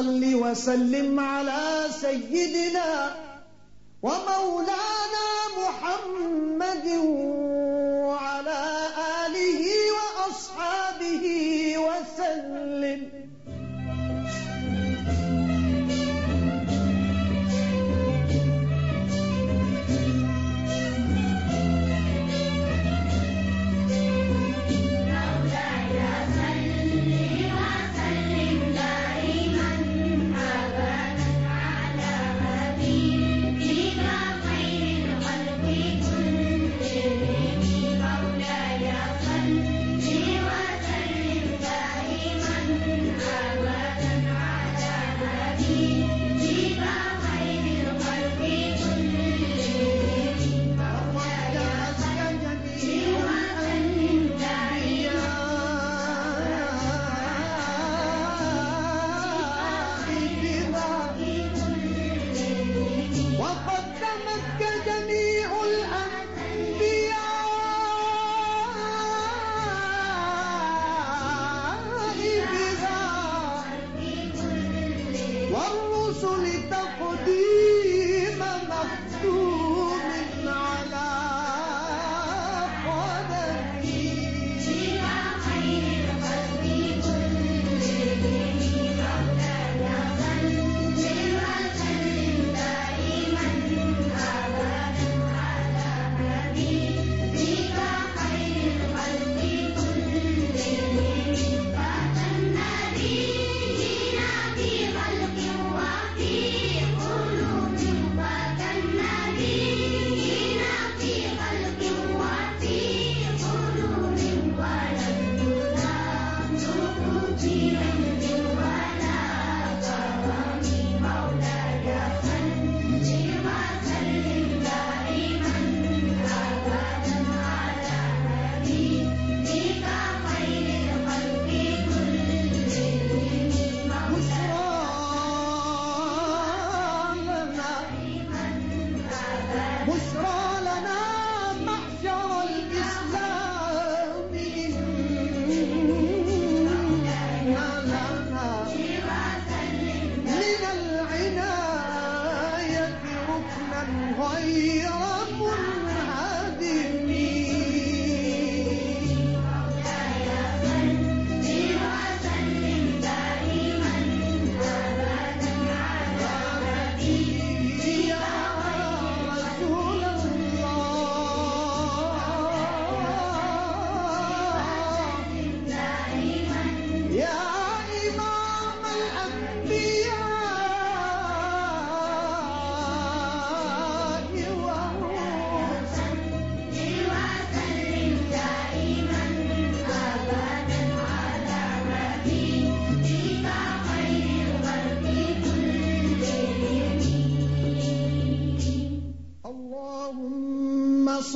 صل وسلم على سيدنا ومولانا محمد Thank you.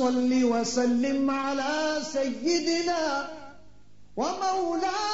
صل وسلم على سيدنا ومولانا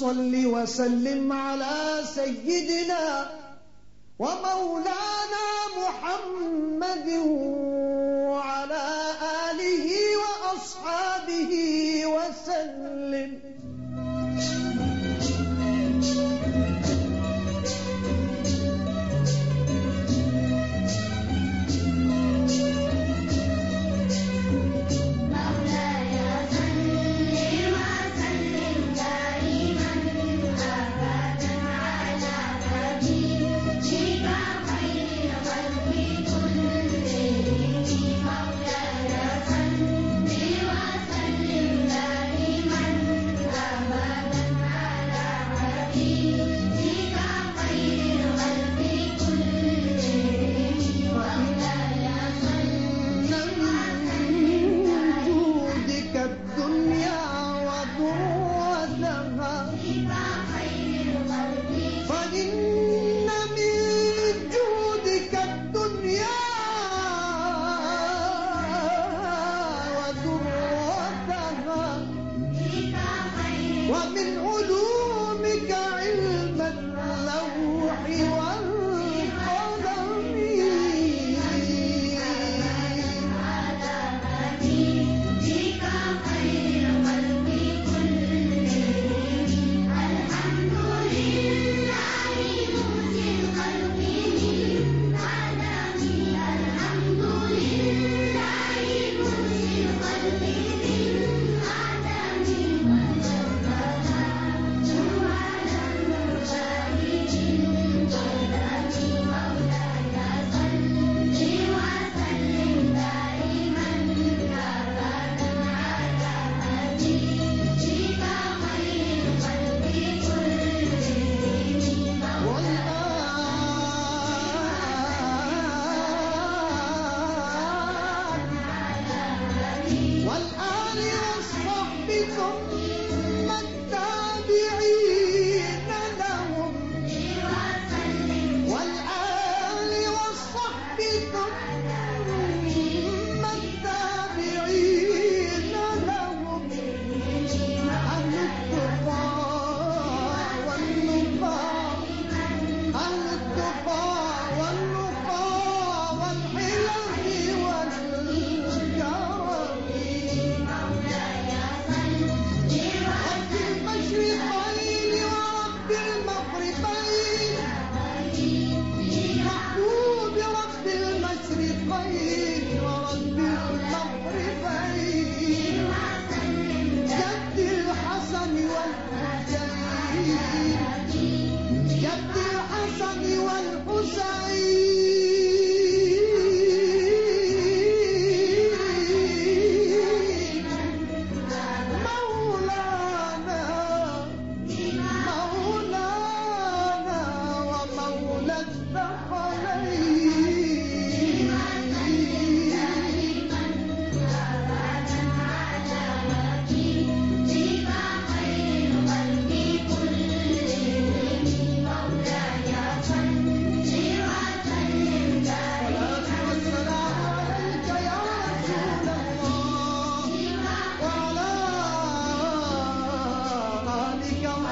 صل وسلم على سيدنا ومولانا محمد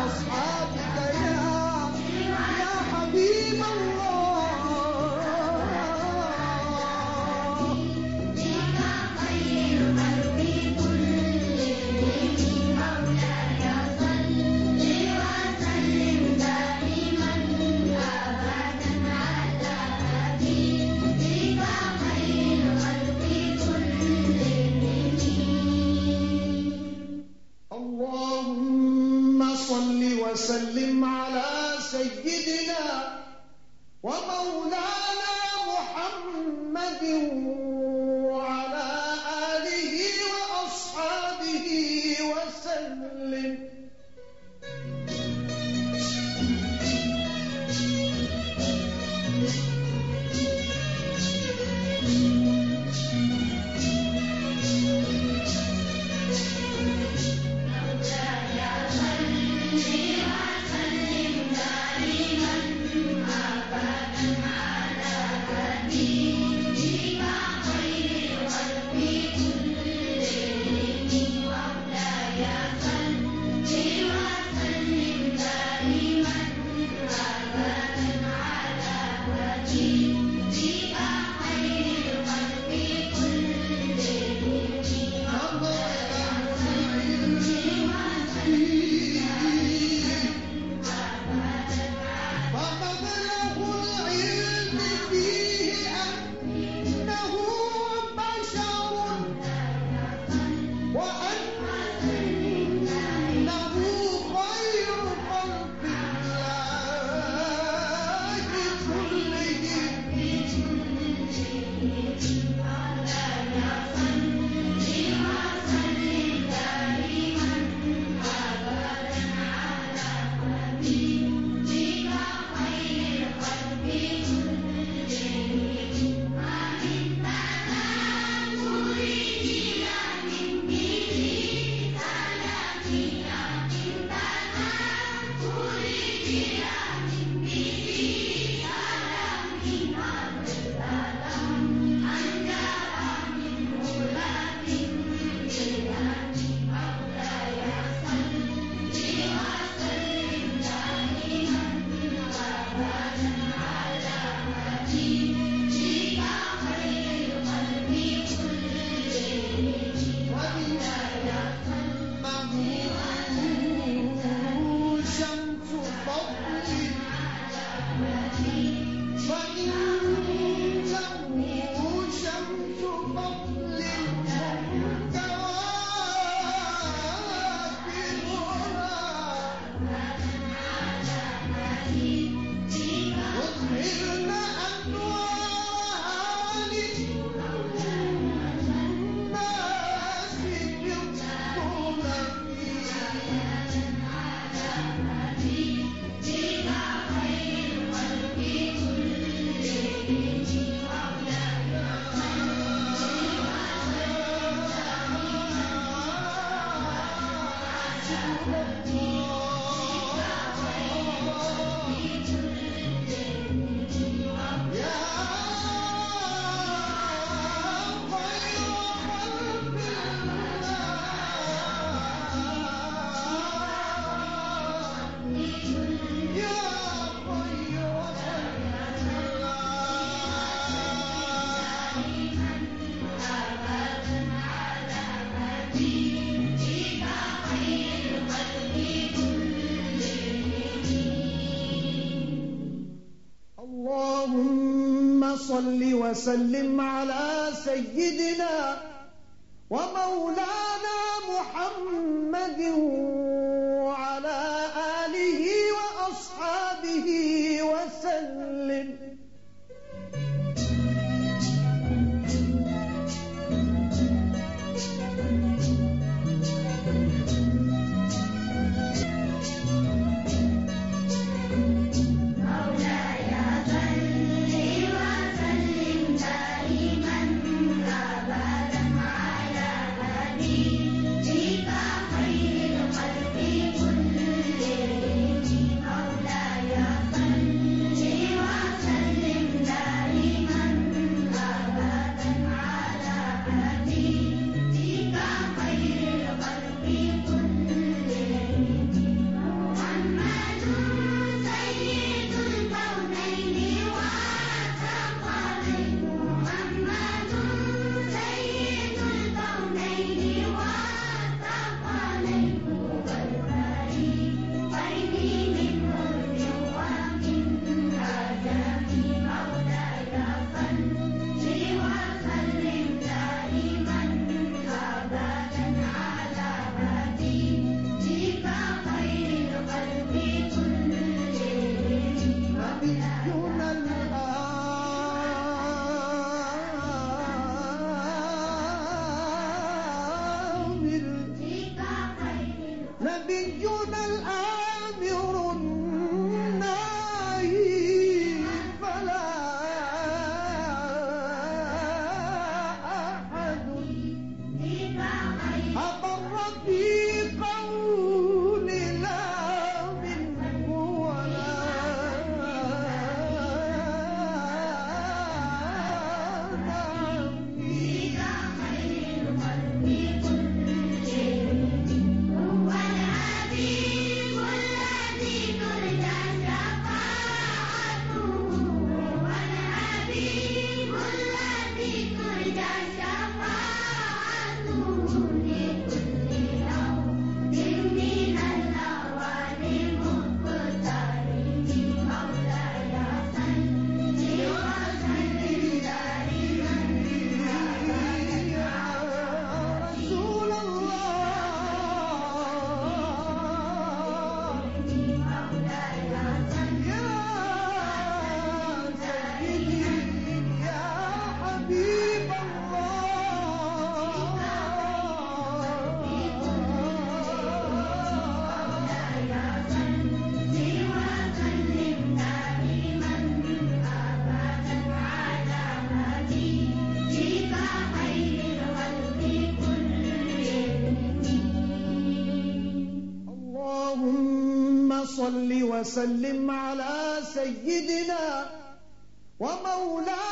آسمان اللهم صل وسلم على سيدنا ومولانا محمد وسلم على سيدنا ومولانا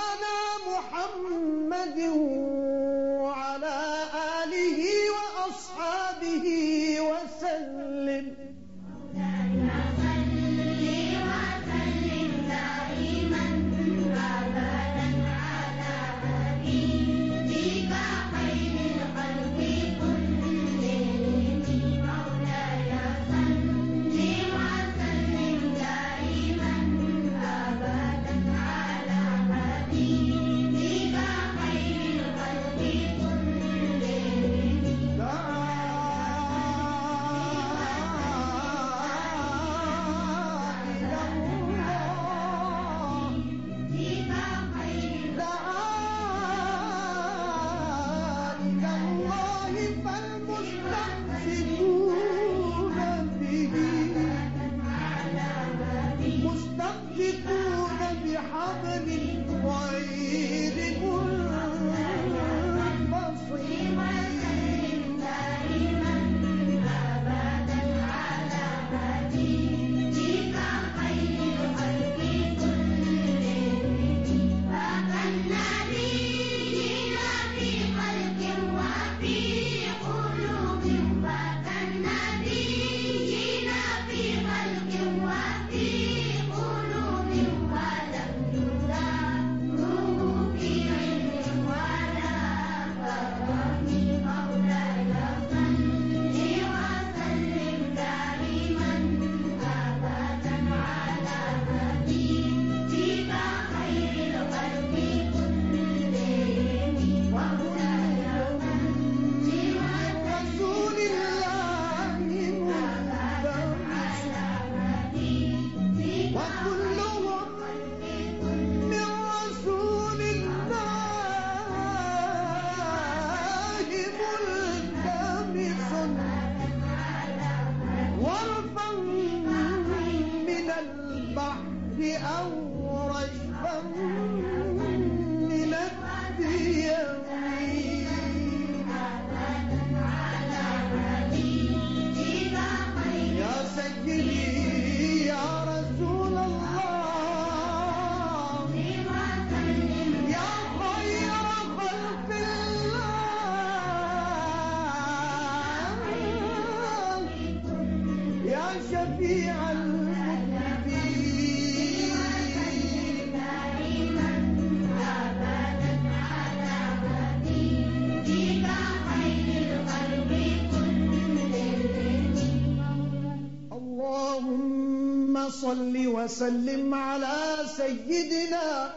صل وسلم على سيدنا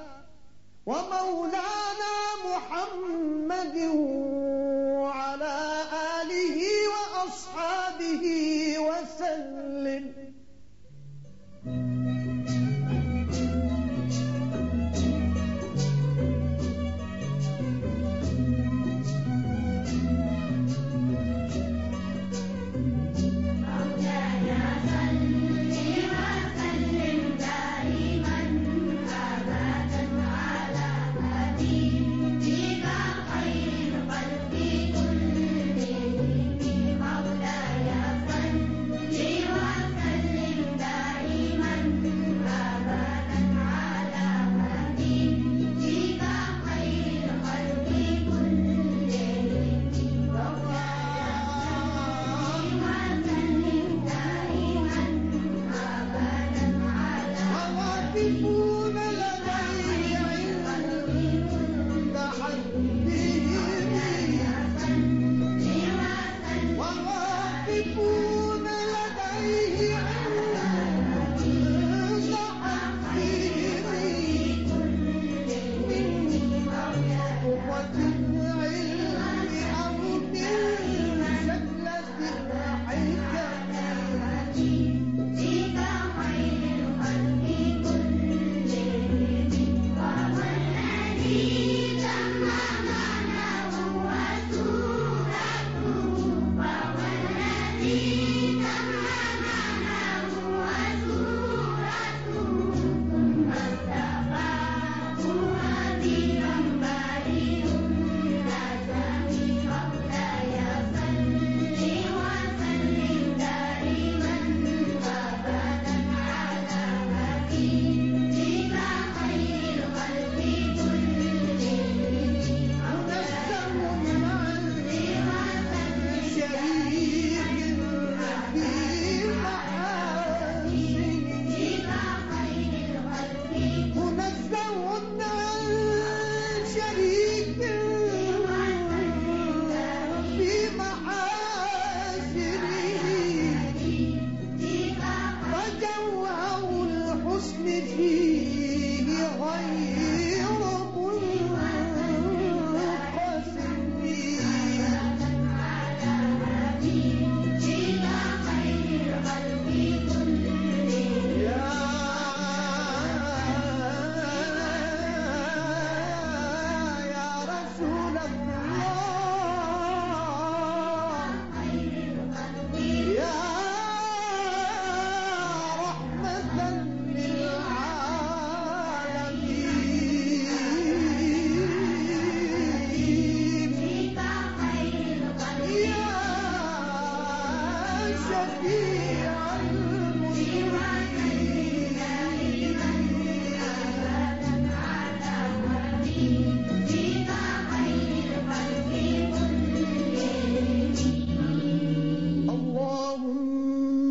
ومولانا الحكم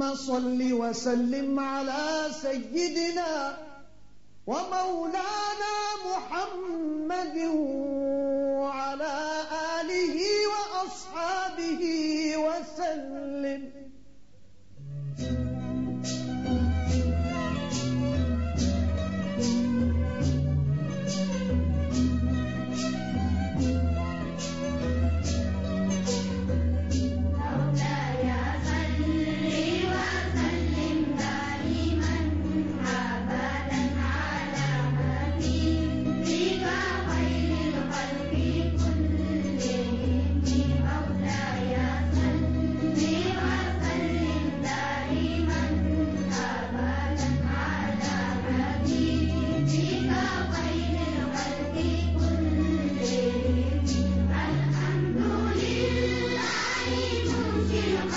اللهم صل وسلم على سيدنا ومولانا محمد وعلى I'm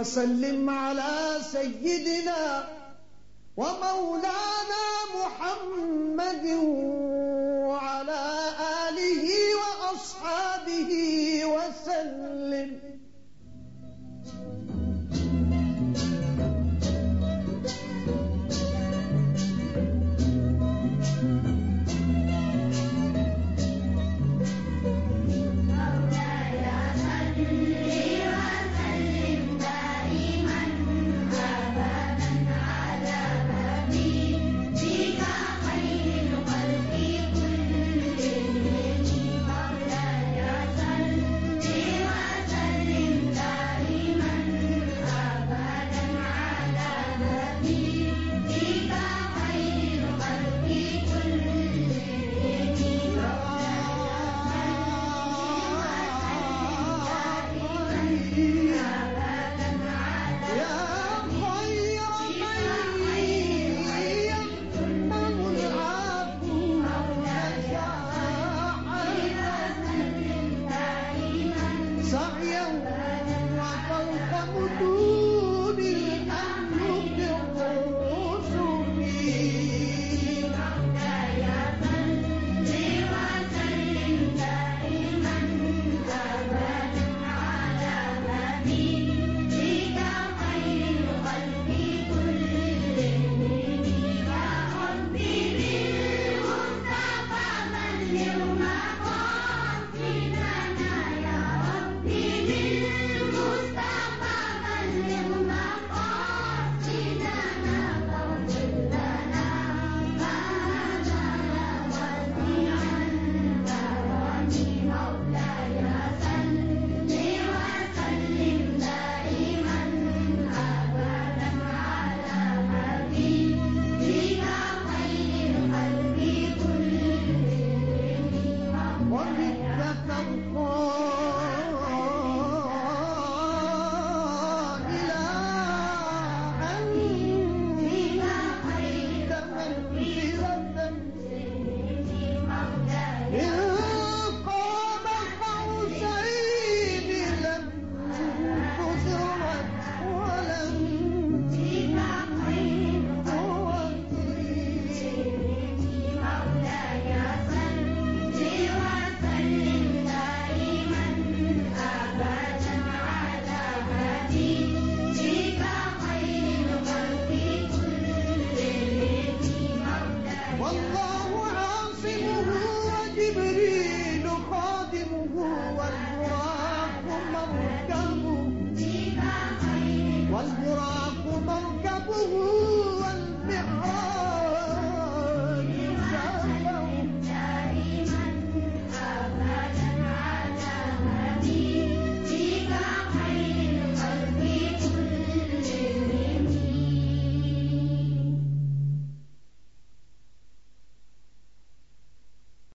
وسلم على سيدنا ومولانا